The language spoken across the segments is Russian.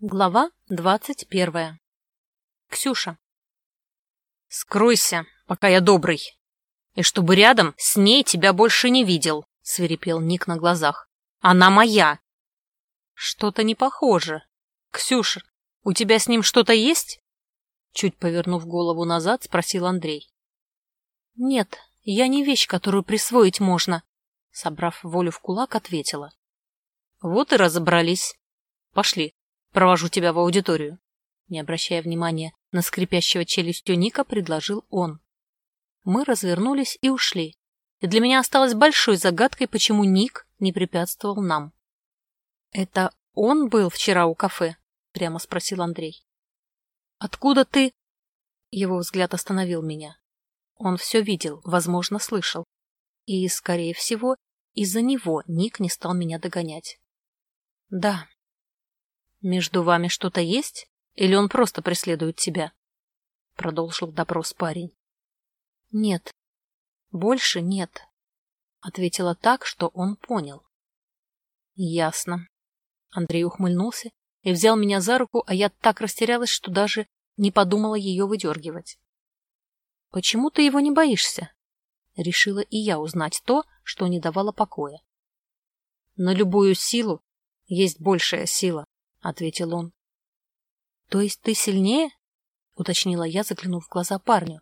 Глава двадцать первая. Ксюша. «Скройся, пока я добрый, и чтобы рядом с ней тебя больше не видел», — свирепел Ник на глазах. «Она моя!» «Что-то не похоже. Ксюша, у тебя с ним что-то есть?» Чуть повернув голову назад, спросил Андрей. «Нет, я не вещь, которую присвоить можно», — собрав волю в кулак, ответила. «Вот и разобрались. Пошли, Провожу тебя в аудиторию. Не обращая внимания на скрипящего челюстью Ника, предложил он. Мы развернулись и ушли. И для меня осталось большой загадкой, почему Ник не препятствовал нам. «Это он был вчера у кафе?» — прямо спросил Андрей. «Откуда ты?» Его взгляд остановил меня. Он все видел, возможно, слышал. И, скорее всего, из-за него Ник не стал меня догонять. «Да, «Между вами что-то есть? Или он просто преследует тебя?» Продолжил допрос парень. «Нет, больше нет», — ответила так, что он понял. «Ясно». Андрей ухмыльнулся и взял меня за руку, а я так растерялась, что даже не подумала ее выдергивать. «Почему ты его не боишься?» Решила и я узнать то, что не давало покоя. «На любую силу есть большая сила», — ответил он. — То есть ты сильнее? — уточнила я, заглянув в глаза парню.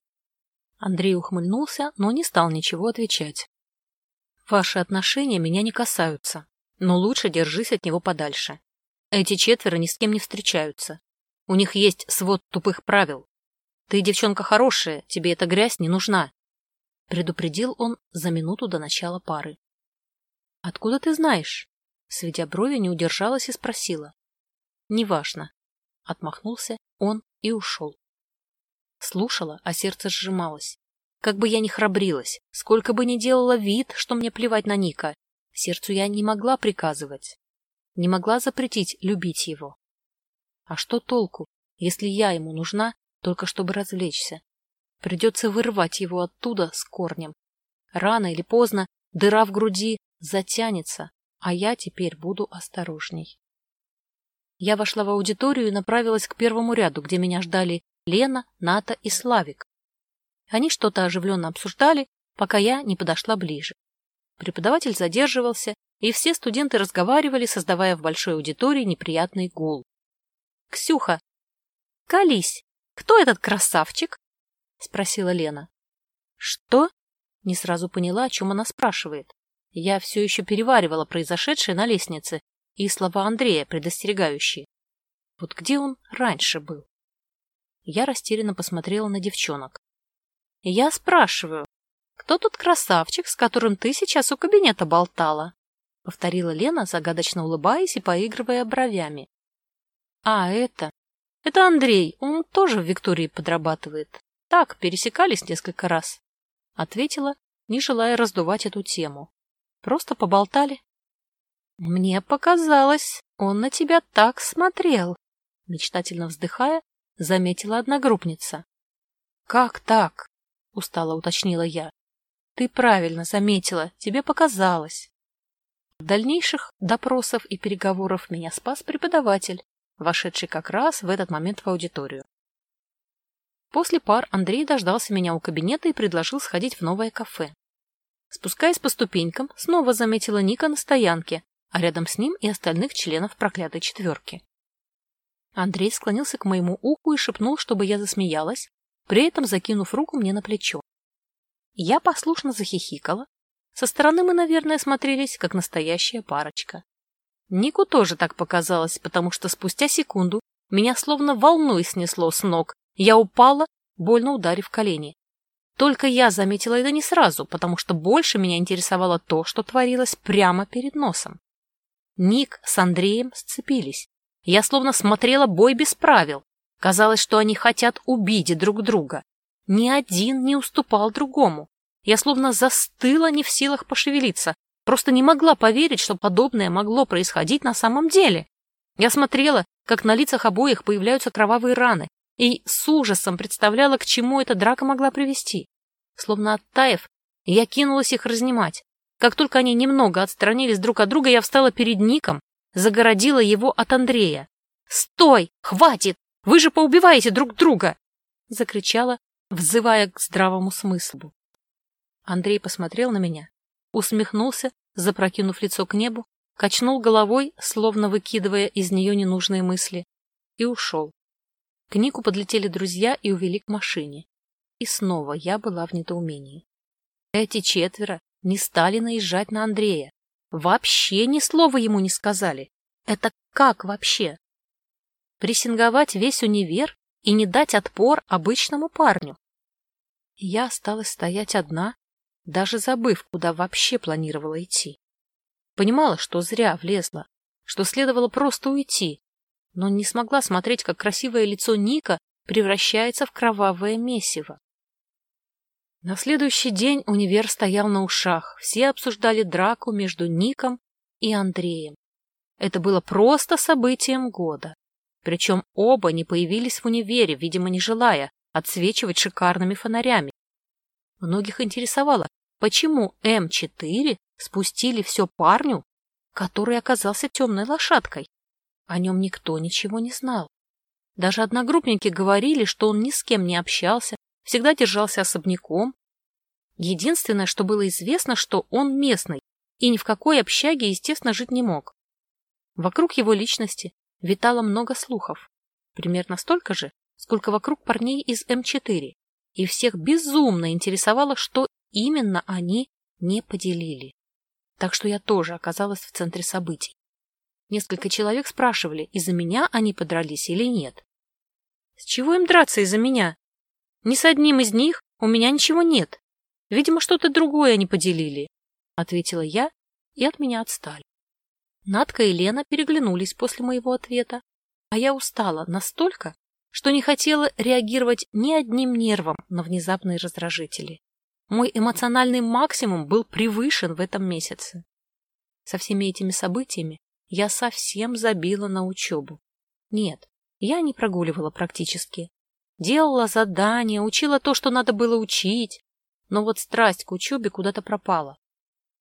Андрей ухмыльнулся, но не стал ничего отвечать. — Ваши отношения меня не касаются, но лучше держись от него подальше. Эти четверо ни с кем не встречаются. У них есть свод тупых правил. Ты девчонка хорошая, тебе эта грязь не нужна. Предупредил он за минуту до начала пары. — Откуда ты знаешь? Сведя брови, не удержалась и спросила. Неважно. Отмахнулся он и ушел. Слушала, а сердце сжималось. Как бы я ни храбрилась, сколько бы ни делала вид, что мне плевать на Ника, сердцу я не могла приказывать. Не могла запретить любить его. А что толку, если я ему нужна, только чтобы развлечься? Придется вырвать его оттуда с корнем. Рано или поздно дыра в груди затянется, а я теперь буду осторожней. Я вошла в аудиторию и направилась к первому ряду, где меня ждали Лена, Ната и Славик. Они что-то оживленно обсуждали, пока я не подошла ближе. Преподаватель задерживался, и все студенты разговаривали, создавая в большой аудитории неприятный гул. — Ксюха! — Колись! Кто этот красавчик? — спросила Лена. — Что? — не сразу поняла, о чем она спрашивает. Я все еще переваривала произошедшее на лестнице и слова Андрея, предостерегающие. Вот где он раньше был? Я растерянно посмотрела на девчонок. Я спрашиваю, кто тот красавчик, с которым ты сейчас у кабинета болтала? Повторила Лена, загадочно улыбаясь и поигрывая бровями. А, это... Это Андрей, он тоже в Виктории подрабатывает. Так, пересекались несколько раз. Ответила, не желая раздувать эту тему. Просто поболтали. «Мне показалось, он на тебя так смотрел», — мечтательно вздыхая, заметила одногруппница. «Как так?» — устало уточнила я. «Ты правильно заметила, тебе показалось». От дальнейших допросов и переговоров меня спас преподаватель, вошедший как раз в этот момент в аудиторию. После пар Андрей дождался меня у кабинета и предложил сходить в новое кафе. Спускаясь по ступенькам, снова заметила Ника на стоянке, а рядом с ним и остальных членов проклятой четверки. Андрей склонился к моему уху и шепнул, чтобы я засмеялась, при этом закинув руку мне на плечо. Я послушно захихикала. Со стороны мы, наверное, смотрелись, как настоящая парочка. Нику тоже так показалось, потому что спустя секунду меня словно волной снесло с ног. Я упала, больно ударив колени. Только я заметила это не сразу, потому что больше меня интересовало то, что творилось прямо перед носом. Ник с Андреем сцепились. Я словно смотрела бой без правил. Казалось, что они хотят убить друг друга. Ни один не уступал другому. Я словно застыла не в силах пошевелиться. Просто не могла поверить, что подобное могло происходить на самом деле. Я смотрела, как на лицах обоих появляются кровавые раны, и с ужасом представляла, к чему эта драка могла привести. Словно оттаив, я кинулась их разнимать. Как только они немного отстранились друг от друга, я встала перед Ником, загородила его от Андрея. «Стой! Хватит! Вы же поубиваете друг друга!» — закричала, взывая к здравому смыслу. Андрей посмотрел на меня, усмехнулся, запрокинув лицо к небу, качнул головой, словно выкидывая из нее ненужные мысли, и ушел. К Нику подлетели друзья и увели к машине. И снова я была в недоумении. Эти четверо не стали наезжать на Андрея. Вообще ни слова ему не сказали. Это как вообще? Прессинговать весь универ и не дать отпор обычному парню. Я осталась стоять одна, даже забыв, куда вообще планировала идти. Понимала, что зря влезла, что следовало просто уйти, но не смогла смотреть, как красивое лицо Ника превращается в кровавое месиво. На следующий день универ стоял на ушах, все обсуждали драку между Ником и Андреем. Это было просто событием года. Причем оба не появились в универе, видимо, не желая отсвечивать шикарными фонарями. Многих интересовало, почему М4 спустили все парню, который оказался темной лошадкой. О нем никто ничего не знал. Даже одногруппники говорили, что он ни с кем не общался, всегда держался особняком. Единственное, что было известно, что он местный и ни в какой общаге, естественно, жить не мог. Вокруг его личности витало много слухов, примерно столько же, сколько вокруг парней из М4, и всех безумно интересовало, что именно они не поделили. Так что я тоже оказалась в центре событий. Несколько человек спрашивали, из-за меня они подрались или нет. С чего им драться из-за меня? Ни с одним из них у меня ничего нет. Видимо, что-то другое они поделили, — ответила я, и от меня отстали. Надка и Лена переглянулись после моего ответа, а я устала настолько, что не хотела реагировать ни одним нервом на внезапные раздражители. Мой эмоциональный максимум был превышен в этом месяце. Со всеми этими событиями я совсем забила на учебу. Нет, я не прогуливала практически. Делала задания, учила то, что надо было учить, но вот страсть к учебе куда-то пропала.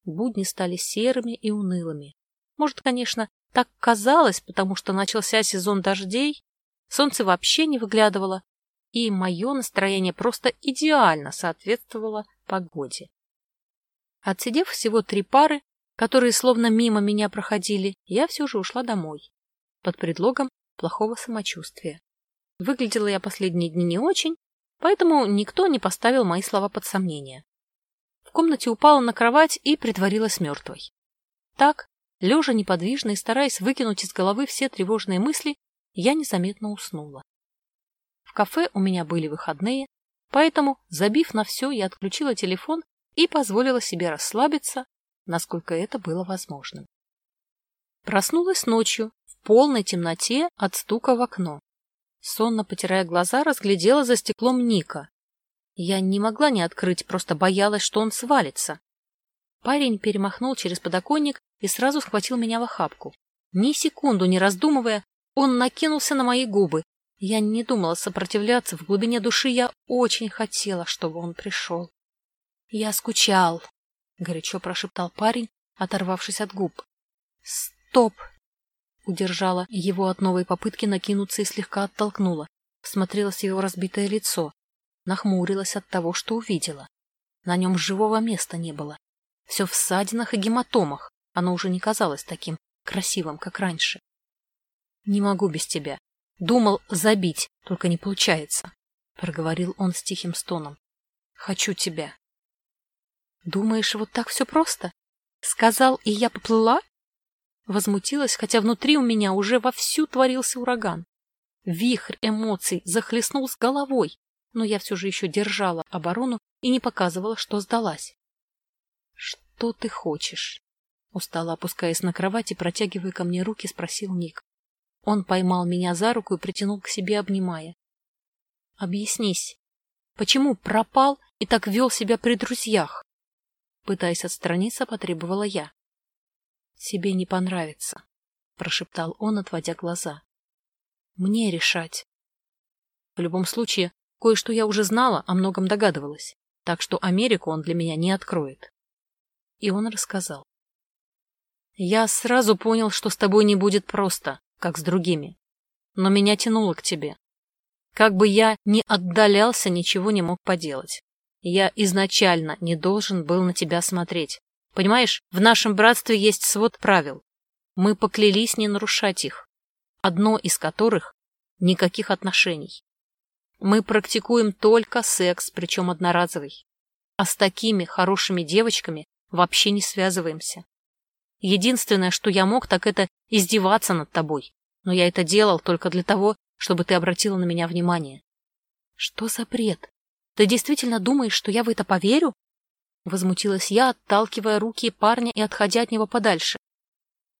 Будни стали серыми и унылыми. Может, конечно, так казалось, потому что начался сезон дождей, солнце вообще не выглядывало, и мое настроение просто идеально соответствовало погоде. Отсидев всего три пары, которые словно мимо меня проходили, я все же ушла домой, под предлогом плохого самочувствия. Выглядела я последние дни не очень, поэтому никто не поставил мои слова под сомнение. В комнате упала на кровать и притворилась мертвой. Так, лежа неподвижно и стараясь выкинуть из головы все тревожные мысли, я незаметно уснула. В кафе у меня были выходные, поэтому, забив на все, я отключила телефон и позволила себе расслабиться, насколько это было возможным. Проснулась ночью, в полной темноте от стука в окно. Сонно потирая глаза, разглядела за стеклом Ника. Я не могла не открыть, просто боялась, что он свалится. Парень перемахнул через подоконник и сразу схватил меня в охапку. Ни секунду не раздумывая, он накинулся на мои губы. Я не думала сопротивляться, в глубине души я очень хотела, чтобы он пришел. Я скучал, — горячо прошептал парень, оторвавшись от губ. «Стоп!» — удержала его от новой попытки накинуться и слегка оттолкнула. Всмотрелась его разбитое лицо. Нахмурилась от того, что увидела. На нем живого места не было. Все в ссадинах и гематомах. Оно уже не казалось таким красивым, как раньше. «Не могу без тебя. Думал забить, только не получается», — проговорил он с тихим стоном. «Хочу тебя». Думаешь, вот так все просто? Сказал, и я поплыла? Возмутилась, хотя внутри у меня уже вовсю творился ураган. Вихрь эмоций захлестнул с головой, но я все же еще держала оборону и не показывала, что сдалась. — Что ты хочешь? Устало опускаясь на кровать и протягивая ко мне руки, спросил Ник. Он поймал меня за руку и притянул к себе, обнимая. — Объяснись, почему пропал и так вел себя при друзьях? Пытаясь отстраниться, потребовала я. — Тебе не понравится, — прошептал он, отводя глаза. — Мне решать. В любом случае, кое-что я уже знала, о многом догадывалась, так что Америку он для меня не откроет. И он рассказал. Я сразу понял, что с тобой не будет просто, как с другими. но меня тянуло к тебе. Как бы я ни отдалялся, ничего не мог поделать. Я изначально не должен был на тебя смотреть. Понимаешь, в нашем братстве есть свод правил. Мы поклялись не нарушать их. Одно из которых — никаких отношений. Мы практикуем только секс, причем одноразовый. А с такими хорошими девочками вообще не связываемся. Единственное, что я мог, так это издеваться над тобой. Но я это делал только для того, чтобы ты обратила на меня внимание. Что за бред? Ты действительно думаешь, что я в это поверю? Возмутилась я, отталкивая руки парня и отходя от него подальше.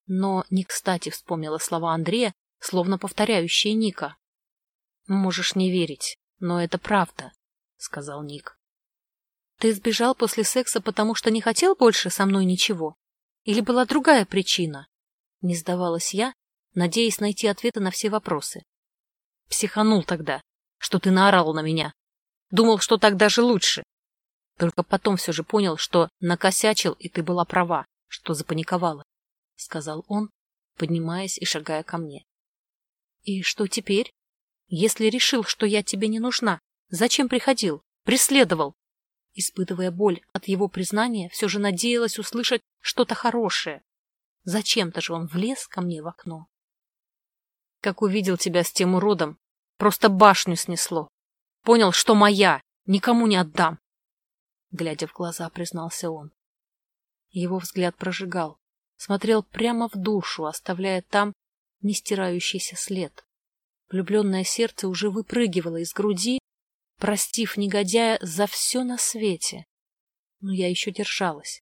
Но не кстати вспомнила слова Андрея, словно повторяющие Ника. Можешь не верить, но это правда, сказал Ник. Ты сбежал после секса, потому что не хотел больше со мной ничего? Или была другая причина? Не сдавалась я, надеясь найти ответы на все вопросы. Психанул тогда, что ты наорал на меня. Думал, что так даже лучше. Только потом все же понял, что накосячил, и ты была права, что запаниковала, — сказал он, поднимаясь и шагая ко мне. — И что теперь? Если решил, что я тебе не нужна, зачем приходил? Преследовал? Испытывая боль от его признания, все же надеялась услышать что-то хорошее. Зачем-то же он влез ко мне в окно. Как увидел тебя с тем уродом, просто башню снесло. Понял, что моя, никому не отдам. Глядя в глаза, признался он. Его взгляд прожигал, смотрел прямо в душу, оставляя там нестирающийся след. Влюбленное сердце уже выпрыгивало из груди, простив негодяя за все на свете. Но я еще держалась.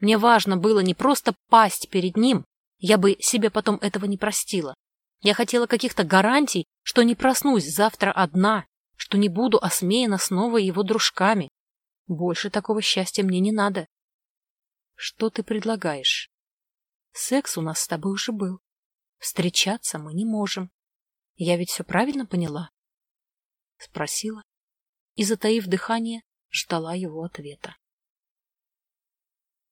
Мне важно было не просто пасть перед ним, я бы себе потом этого не простила, я хотела каких-то гарантий, что не проснусь завтра одна, что не буду осмеяна снова его дружками. Больше такого счастья мне не надо. Что ты предлагаешь? Секс у нас с тобой уже был. Встречаться мы не можем. Я ведь все правильно поняла? Спросила и, затаив дыхание, ждала его ответа.